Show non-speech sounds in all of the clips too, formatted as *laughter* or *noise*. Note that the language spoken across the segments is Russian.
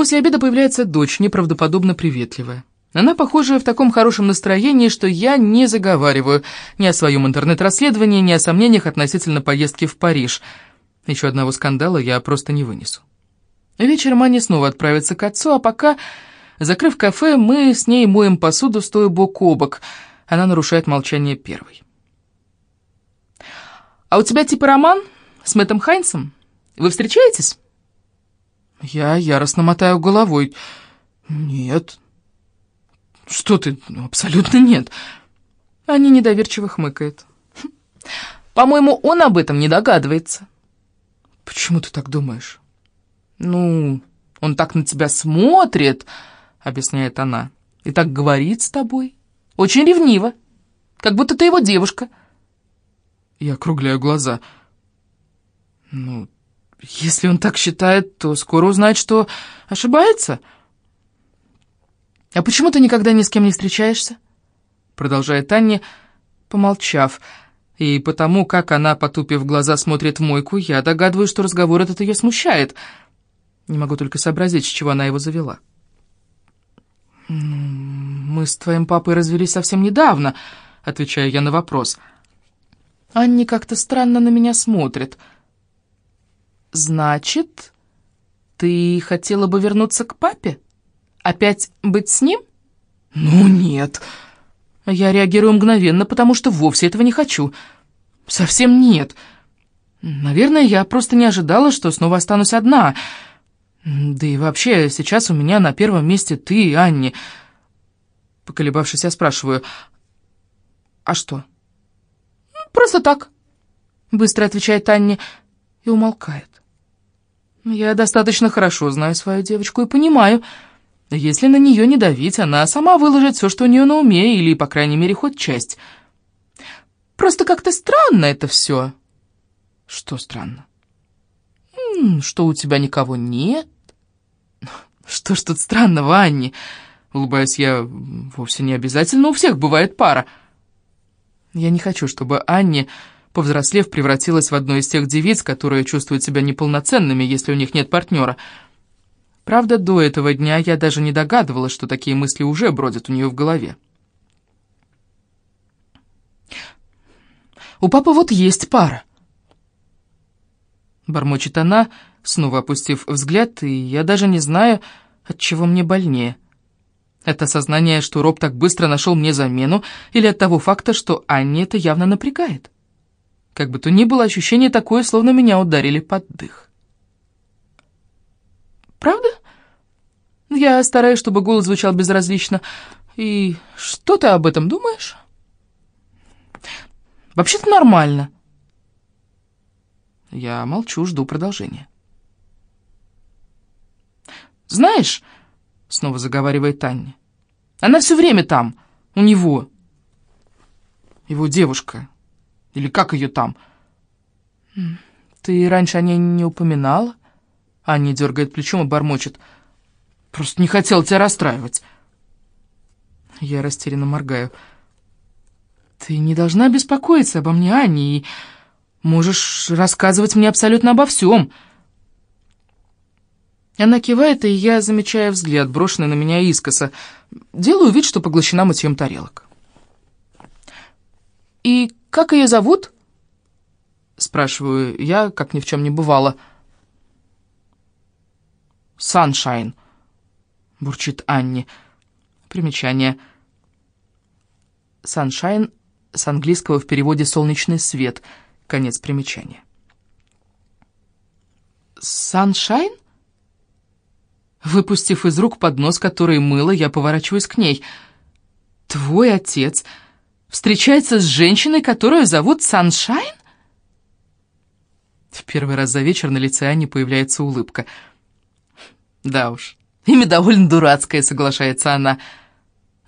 После обеда появляется дочь, неправдоподобно приветливая. Она, похоже, в таком хорошем настроении, что я не заговариваю ни о своем интернет-расследовании, ни о сомнениях относительно поездки в Париж. Еще одного скандала я просто не вынесу. Вечером Аня снова отправится к отцу, а пока, закрыв кафе, мы с ней моем посуду, стоя бок о бок. Она нарушает молчание первой. «А у тебя типа роман с Мэттом Хайнсом? Вы встречаетесь?» Я яростно мотаю головой. «Нет». «Что ты? Ну, абсолютно нет». Аня недоверчиво хмыкает. «Хм, *laughs* «По-моему, он об этом не догадывается». «Почему ты так думаешь?» «Ну, он так на тебя смотрит», — объясняет она, — «и так говорит с тобой. Очень ревниво, как будто ты его девушка». Я округляю глаза. «Ну, если он так считает, то скоро узнает, что ошибается. А почему ты никогда ни с кем не встречаешься? Продолжает Таня, помолчав. И потому, как она, потупив глаза, смотрит в мойку, я догадываюсь, что разговор этот ее смущает. Не могу только сообразить, с чего она его завела. «Мы с твоим папой развелись совсем недавно», — отвечаю я на вопрос. Анни как-то странно на меня смотрит — «Значит, ты хотела бы вернуться к папе? Опять быть с ним?» «Ну нет». Я реагирую мгновенно, потому что вовсе этого не хочу. Совсем нет. Наверное, я просто не ожидала, что снова останусь одна. Да и вообще, сейчас у меня на первом месте ты, Анни. Поколебавшись, я спрашиваю, «А что?» «Просто так», — быстро отвечает Анни и умолкает. Я достаточно хорошо знаю свою девочку и понимаю, если на нее не давить, она сама выложит все, что у нее на уме, или, по крайней мере, хоть часть. Просто как-то странно это все. Что странно? Что у тебя никого нет? Что ж тут странного, Анни? Улыбаюсь я, вовсе не обязательно, у всех бывает пара. Я не хочу, чтобы Анни повзрослев, превратилась в одну из тех девиц, которые чувствуют себя неполноценными, если у них нет партнера. Правда, до этого дня я даже не догадывалась, что такие мысли уже бродят у нее в голове. «У папы вот есть пара», — бормочет она, снова опустив взгляд, и я даже не знаю, от чего мне больнее. Это сознание, что Роб так быстро нашел мне замену, или от того факта, что Анне это явно напрягает. Как бы то ни было, ощущение такое, словно меня ударили под дых. «Правда?» Я стараюсь, чтобы голос звучал безразлично. «И что ты об этом думаешь?» «Вообще-то нормально». Я молчу, жду продолжения. «Знаешь...» — снова заговаривает Таня. «Она все время там, у него. Его девушка, или как ее там?» «Ты раньше о ней не упоминала?» Аня дергает плечом и бормочет. «Просто не хотел тебя расстраивать». Я растерянно моргаю. «Ты не должна беспокоиться обо мне, Аня, и можешь рассказывать мне абсолютно обо всем». Она кивает, и я замечаю взгляд, брошенный на меня искоса. Делаю вид, что поглощена мытьем тарелок. «И как ее зовут?» Спрашиваю я, как ни в чем не бывало. «Саншайн», — бурчит Анни. Примечание. «Саншайн» с английского в переводе «солнечный свет». Конец примечания. «Саншайн?» Выпустив из рук поднос, который мыла, я поворачиваюсь к ней. «Твой отец...» встречается с женщиной, которую зовут Саншайн? В первый раз за вечер на лице Ани появляется улыбка. Да уж, имя довольно дурацкое, соглашается она.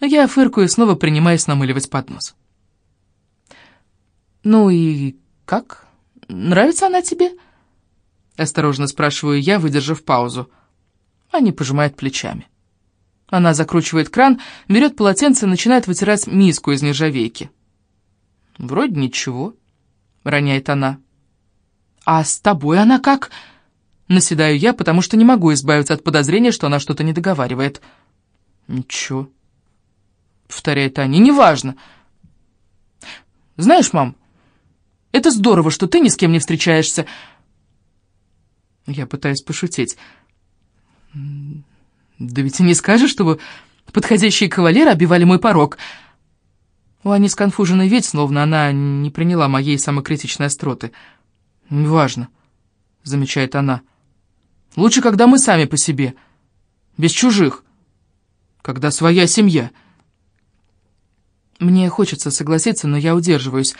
Я фыркаю и снова принимаюсь намыливать поднос. «Ну и как? Нравится она тебе?» Осторожно спрашиваю я, выдержав паузу. Аня пожимает плечами. Она закручивает кран, берет полотенце и начинает вытирать миску из нержавейки. «Вроде ничего», — роняет она. «А с тобой она как?» Наседаю я, потому что не могу избавиться от подозрения, что она что-то не договаривает. «Ничего», — повторяет Аня, — «неважно». «Знаешь, мам, это здорово, что ты ни с кем не встречаешься». Я пытаюсь пошутить. «Да ведь и не скажешь, чтобы подходящие кавалеры обивали мой порог». У Ани сконфуженный вид, словно она не приняла моей самокритичной остроты. «Неважно», — замечает она. Лучше, когда мы сами по себе, без чужих, когда своя семья. Мне хочется согласиться, но я удерживаюсь.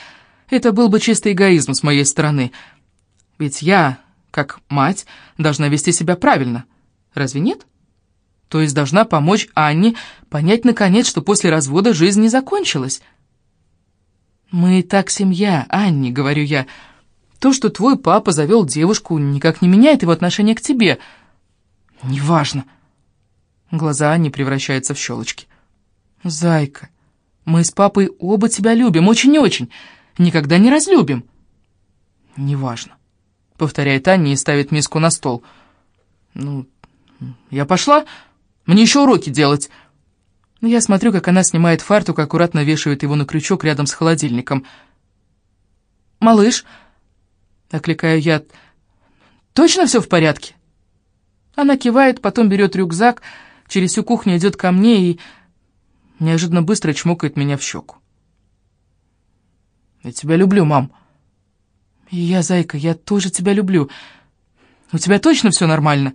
Это был бы чистый эгоизм с моей стороны. Ведь я, как мать, должна вести себя правильно. Разве нет? То есть должна помочь Анне понять, наконец, что после развода жизнь не закончилась. «Мы и так семья, Анне», — говорю я, — то, что твой папа завел девушку, никак не меняет его отношение к тебе. Неважно. Глаза Анни превращаются в щелочки. Зайка, мы с папой оба тебя любим, очень-очень. Никогда не разлюбим. Неважно. Повторяет Анни и ставит миску на стол. Ну, я пошла. Мне еще уроки делать. Я смотрю, как она снимает фартук, аккуратно вешает его на крючок рядом с холодильником. «Малыш», Окликаю я. «Точно все в порядке?» Она кивает, потом берет рюкзак, через всю кухню идет ко мне и неожиданно быстро чмокает меня в щеку. «Я тебя люблю, мам». «Я, зайка, я тоже тебя люблю. У тебя точно все нормально?»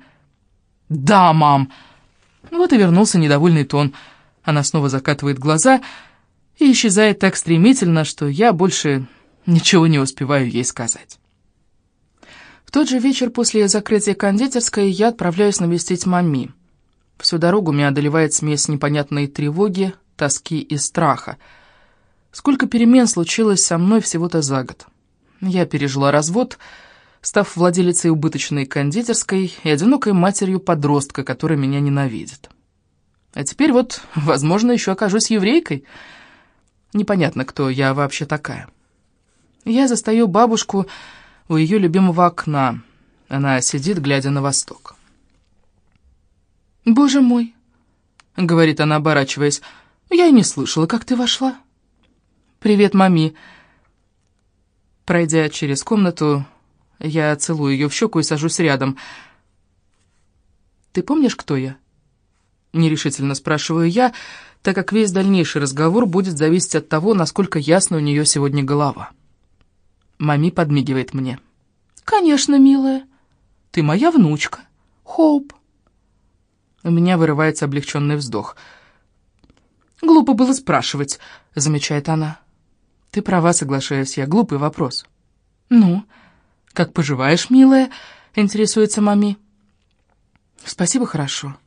«Да, мам!» Вот и вернулся недовольный тон. Она снова закатывает глаза и исчезает так стремительно, что я больше ничего не успеваю ей сказать. В тот же вечер после закрытия кондитерской я отправляюсь навестить мами. Всю дорогу меня одолевает смесь непонятной тревоги, тоски и страха. Сколько перемен случилось со мной всего-то за год. Я пережила развод, став владелицей убыточной кондитерской и одинокой матерью подростка, который меня ненавидит. А теперь вот, возможно, еще окажусь еврейкой. Непонятно, кто я вообще такая. Я застаю бабушку у ее любимого окна. Она сидит, глядя на восток. «Боже мой!» — говорит она, оборачиваясь. «Я и не слышала, как ты вошла». «Привет, мами!» Пройдя через комнату, я целую ее в щеку и сажусь рядом. «Ты помнишь, кто я?» Нерешительно спрашиваю я, так как весь дальнейший разговор будет зависеть от того, насколько ясна у нее сегодня голова. Мами подмигивает мне. «Конечно, милая. Ты моя внучка. Хоуп». У меня вырывается облегченный вздох. «Глупо было спрашивать», — замечает она. «Ты права, соглашаюсь я. Глупый вопрос». «Ну, как поживаешь, милая?» — интересуется мами. «Спасибо, хорошо».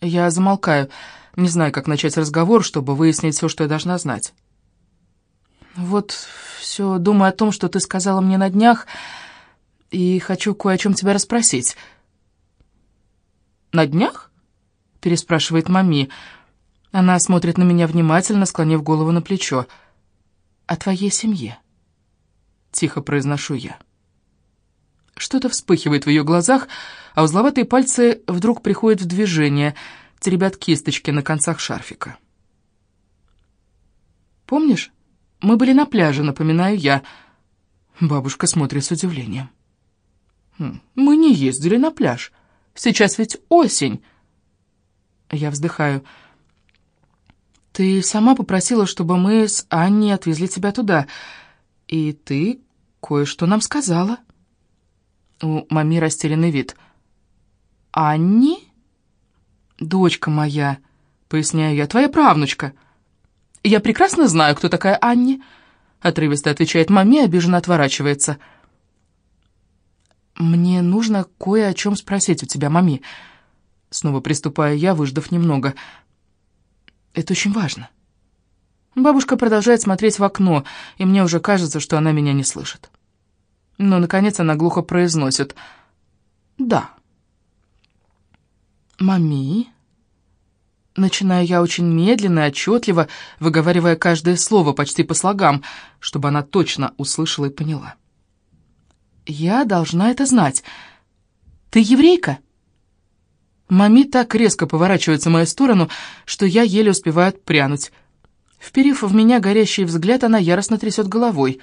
Я замолкаю, не знаю, как начать разговор, чтобы выяснить все, что я должна знать. Вот все думаю о том, что ты сказала мне на днях, и хочу кое о чем тебя расспросить». «На днях?» — переспрашивает мами. Она смотрит на меня внимательно, склонив голову на плечо. «О твоей семье?» — тихо произношу я. Что-то вспыхивает в ее глазах, а узловатые пальцы вдруг приходят в движение, теребят кисточки на концах шарфика. «Помнишь?» Мы были на пляже, напоминаю я. Бабушка смотрит с удивлением. Хм, мы не ездили на пляж. Сейчас ведь осень. Я вздыхаю. Ты сама попросила, чтобы мы с Анней отвезли тебя туда. И ты кое-что нам сказала. У мами растерянный вид. «Анни?» «Дочка моя», — поясняю я, — «твоя правнучка». «Я прекрасно знаю, кто такая Анни», — отрывисто отвечает маме обиженно отворачивается. «Мне нужно кое о чем спросить у тебя, мами». Снова приступаю я, выждав немного. «Это очень важно». Бабушка продолжает смотреть в окно, и мне уже кажется, что она меня не слышит. Но, наконец, она глухо произносит «Да». «Мами?» Начинаю я очень медленно и отчетливо, выговаривая каждое слово почти по слогам, чтобы она точно услышала и поняла. «Я должна это знать. Ты еврейка?» Мами так резко поворачивается в мою сторону, что я еле успеваю отпрянуть. Вперив в меня горящий взгляд, она яростно трясет головой.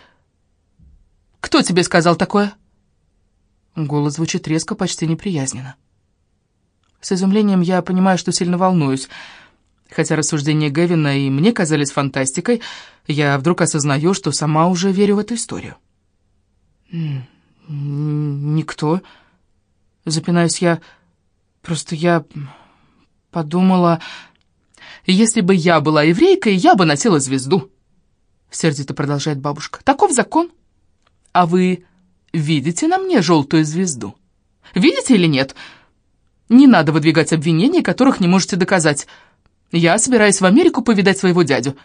«Кто тебе сказал такое?» Голос звучит резко, почти неприязненно. С изумлением я понимаю, что сильно волнуюсь. Хотя рассуждения Гевина и мне казались фантастикой, я вдруг осознаю, что сама уже верю в эту историю. «Никто», — запинаюсь я, — «просто я подумала, если бы я была еврейкой, я бы носила звезду», — сердито продолжает бабушка. «Таков закон. А вы видите на мне желтую звезду? Видите или нет? Не надо выдвигать обвинения, которых не можете доказать. Я собираюсь в Америку повидать своего дядю».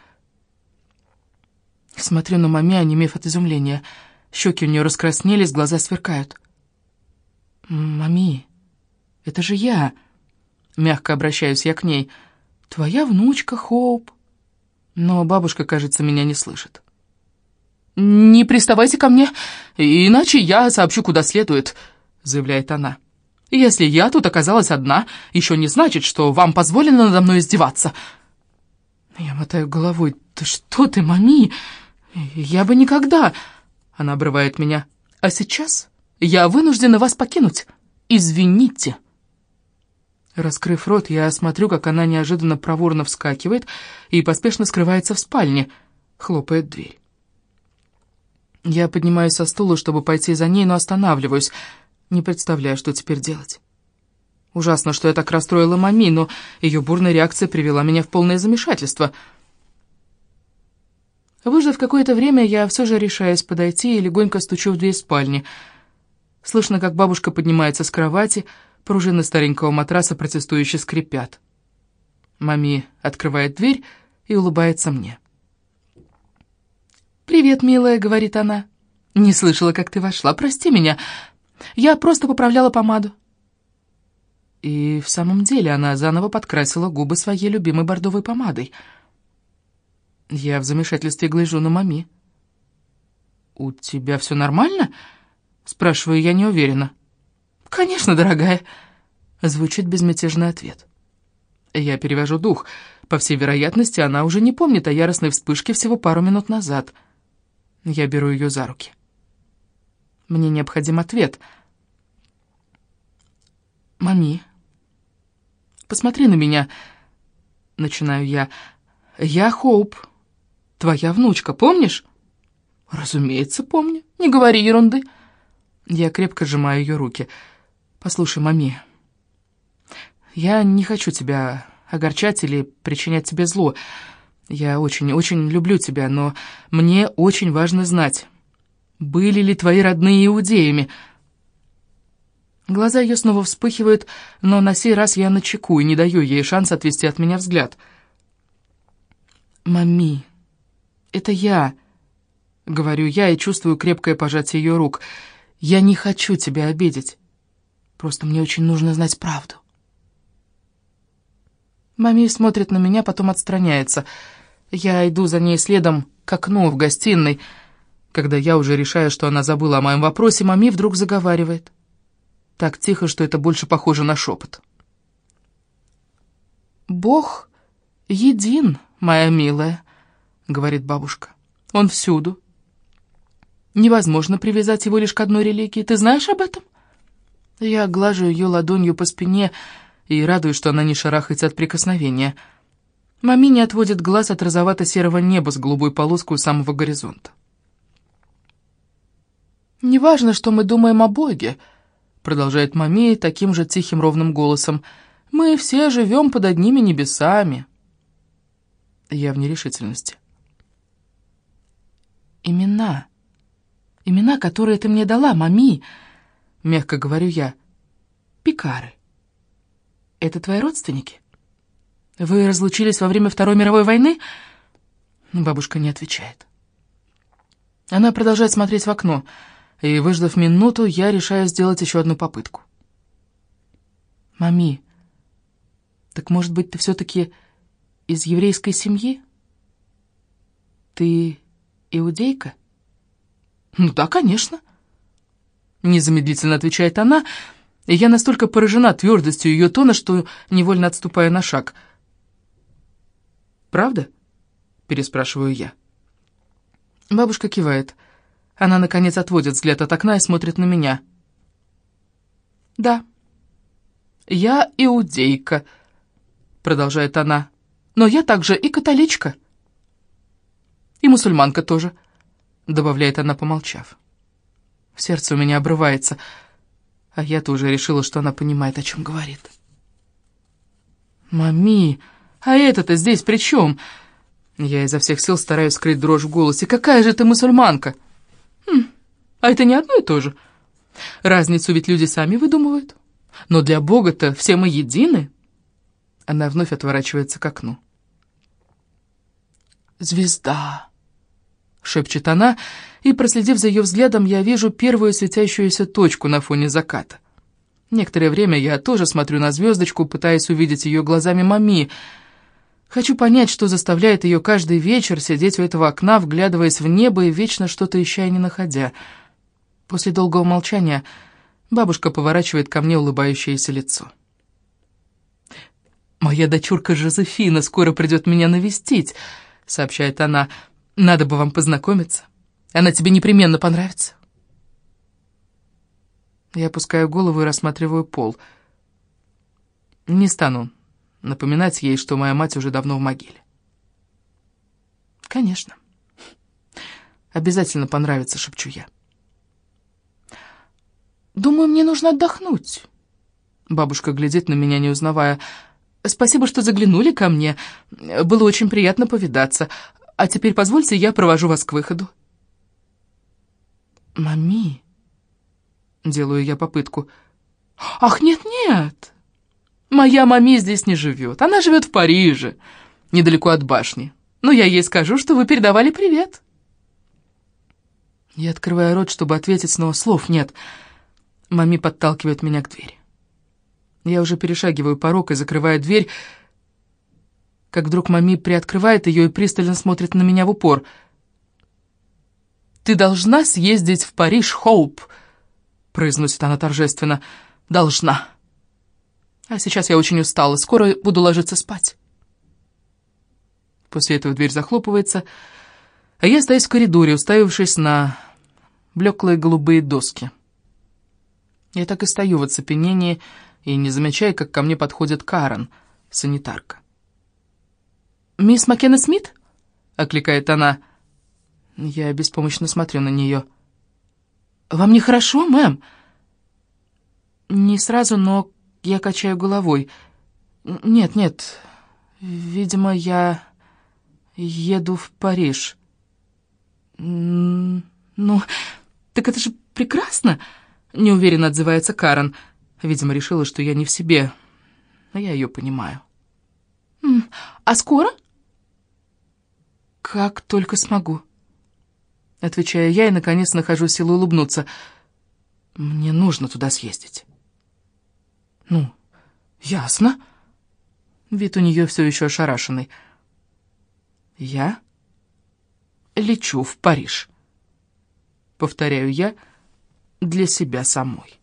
Смотрю на маме, онемев от изумления. Щеки у нее раскраснелись, глаза сверкают. «Мами, это же я!» Мягко обращаюсь я к ней. «Твоя внучка Хоуп». Но бабушка, кажется, меня не слышит. «Не приставайте ко мне, иначе я сообщу, куда следует», — заявляет она. «Если я тут оказалась одна, еще не значит, что вам позволено надо мной издеваться». Я мотаю головой. «Да что ты, мами? Я бы никогда...» Она обрывает меня. «А сейчас я вынуждена вас покинуть. Извините». Раскрыв рот, я смотрю, как она неожиданно проворно вскакивает и поспешно скрывается в спальне, хлопает дверь. Я поднимаюсь со стула, чтобы пойти за ней, но останавливаюсь, не представляя, что теперь делать. Ужасно, что я так расстроила мами, но ее бурная реакция привела меня в полное замешательство. Выждав какое-то время, я все же решаюсь подойти и легонько стучу в дверь спальни. Слышно, как бабушка поднимается с кровати, пружины старенького матраса протестующе скрипят. Мами открывает дверь и улыбается мне. «Привет, милая», — говорит она. «Не слышала, как ты вошла. Прости меня. Я просто поправляла помаду». И в самом деле она заново подкрасила губы своей любимой бордовой помадой. Я в замешательстве гляжу на мами. «У тебя все нормально?» — спрашиваю я неуверенно. «Конечно, дорогая», — звучит безмятежный ответ. Я перевожу дух. По всей вероятности, она уже не помнит о яростной вспышке всего пару минут назад — я беру ее за руки. Мне необходим ответ. «Мами, посмотри на меня», — начинаю я. «Я Хоуп, твоя внучка, помнишь?» «Разумеется, помню. Не говори ерунды». Я крепко сжимаю ее руки. «Послушай, мами, я не хочу тебя огорчать или причинять тебе зло. Я очень-очень люблю тебя, но мне очень важно знать, были ли твои родные иудеями?» Глаза ее снова вспыхивают, но на сей раз я начеку и не даю ей шанс отвести от меня взгляд. «Мами, это я», — говорю я и чувствую крепкое пожатие ее рук. «Я не хочу тебя обидеть. Просто мне очень нужно знать правду». Мами смотрит на меня, потом отстраняется. Я иду за ней следом к окну в гостиной. Когда я уже решаю, что она забыла о моем вопросе, Мами вдруг заговаривает. Так тихо, что это больше похоже на шепот. «Бог един, моя милая», — говорит бабушка. «Он всюду. Невозможно привязать его лишь к одной религии. Ты знаешь об этом?» Я глажу ее ладонью по спине, — и радуюсь, что она не шарахается от прикосновения. Мами не отводит глаз от розовато-серого неба с голубой полоской у самого горизонта. «Неважно, что мы думаем о Боге», — продолжает Мами таким же тихим ровным голосом. «Мы все живем под одними небесами». Я в нерешительности. «Имена. Имена, которые ты мне дала, Мами», — мягко говорю я. «Пикары». Это твои родственники? Вы разлучились во время Второй мировой войны? Бабушка не отвечает. Она продолжает смотреть в окно, и, выждав минуту, я решаю сделать еще одну попытку. «Мами, так, может быть, ты все-таки из еврейской семьи? Ты иудейка?» «Ну да, конечно», — незамедлительно отвечает она, И я настолько поражена твердостью ее тона, что невольно отступаю на шаг. «Правда?» — переспрашиваю я. Бабушка кивает. Она, наконец, отводит взгляд от окна и смотрит на меня. «Да, я иудейка», — продолжает она. «Но я также и католичка». «И мусульманка тоже», — добавляет она, помолчав. Сердце у меня обрывается, а я тоже решила, что она понимает, о чем говорит. «Мами, а это-то здесь при чем?» Я изо всех сил стараюсь скрыть дрожь в голосе. «Какая же ты мусульманка?» хм, «А это не одно и то же. Разницу ведь люди сами выдумывают. Но для Бога-то все мы едины». Она вновь отворачивается к окну. «Звезда!» — шепчет она, и, проследив за ее взглядом, я вижу первую светящуюся точку на фоне заката. Некоторое время я тоже смотрю на звездочку, пытаясь увидеть ее глазами мами — Хочу понять, что заставляет ее каждый вечер сидеть у этого окна, вглядываясь в небо и вечно что-то ища и не находя. После долгого молчания бабушка поворачивает ко мне улыбающееся лицо. «Моя дочурка Жозефина скоро придет меня навестить», — сообщает она. «Надо бы вам познакомиться. Она тебе непременно понравится». Я опускаю голову и рассматриваю пол. Не стану напоминать ей, что моя мать уже давно в могиле. «Конечно. Обязательно понравится», — шепчу я. «Думаю, мне нужно отдохнуть». Бабушка глядит на меня, не узнавая. «Спасибо, что заглянули ко мне. Было очень приятно повидаться. А теперь позвольте, я провожу вас к выходу». «Мами...» — делаю я попытку. «Ах, нет-нет!» Моя маме здесь не живет. Она живет в Париже, недалеко от башни. Но я ей скажу, что вы передавали привет. Я открываю рот, чтобы ответить, но слов нет. Мами подталкивает меня к двери. Я уже перешагиваю порог и закрываю дверь, как вдруг Мами приоткрывает ее и пристально смотрит на меня в упор. «Ты должна съездить в Париж, Хоуп», — произносит она торжественно. «Должна». А сейчас я очень устала, скоро буду ложиться спать. После этого дверь захлопывается, а я стою в коридоре, уставившись на блеклые голубые доски. Я так и стою в оцепенении и не замечаю, как ко мне подходит Карен, санитарка. «Мисс Маккена Смит?» — окликает она. Я беспомощно смотрю на нее. «Вам нехорошо, мэм?» «Не сразу, но я качаю головой. Нет, нет, видимо, я еду в Париж. Ну, так это же прекрасно, неуверенно отзывается Карен. Видимо, решила, что я не в себе. Но я ее понимаю. А скоро? Как только смогу. Отвечаю я и, наконец, нахожу силу улыбнуться. Мне нужно туда съездить. «Ну, ясно». Вид у нее все еще ошарашенный. «Я лечу в Париж», — повторяю я для себя самой.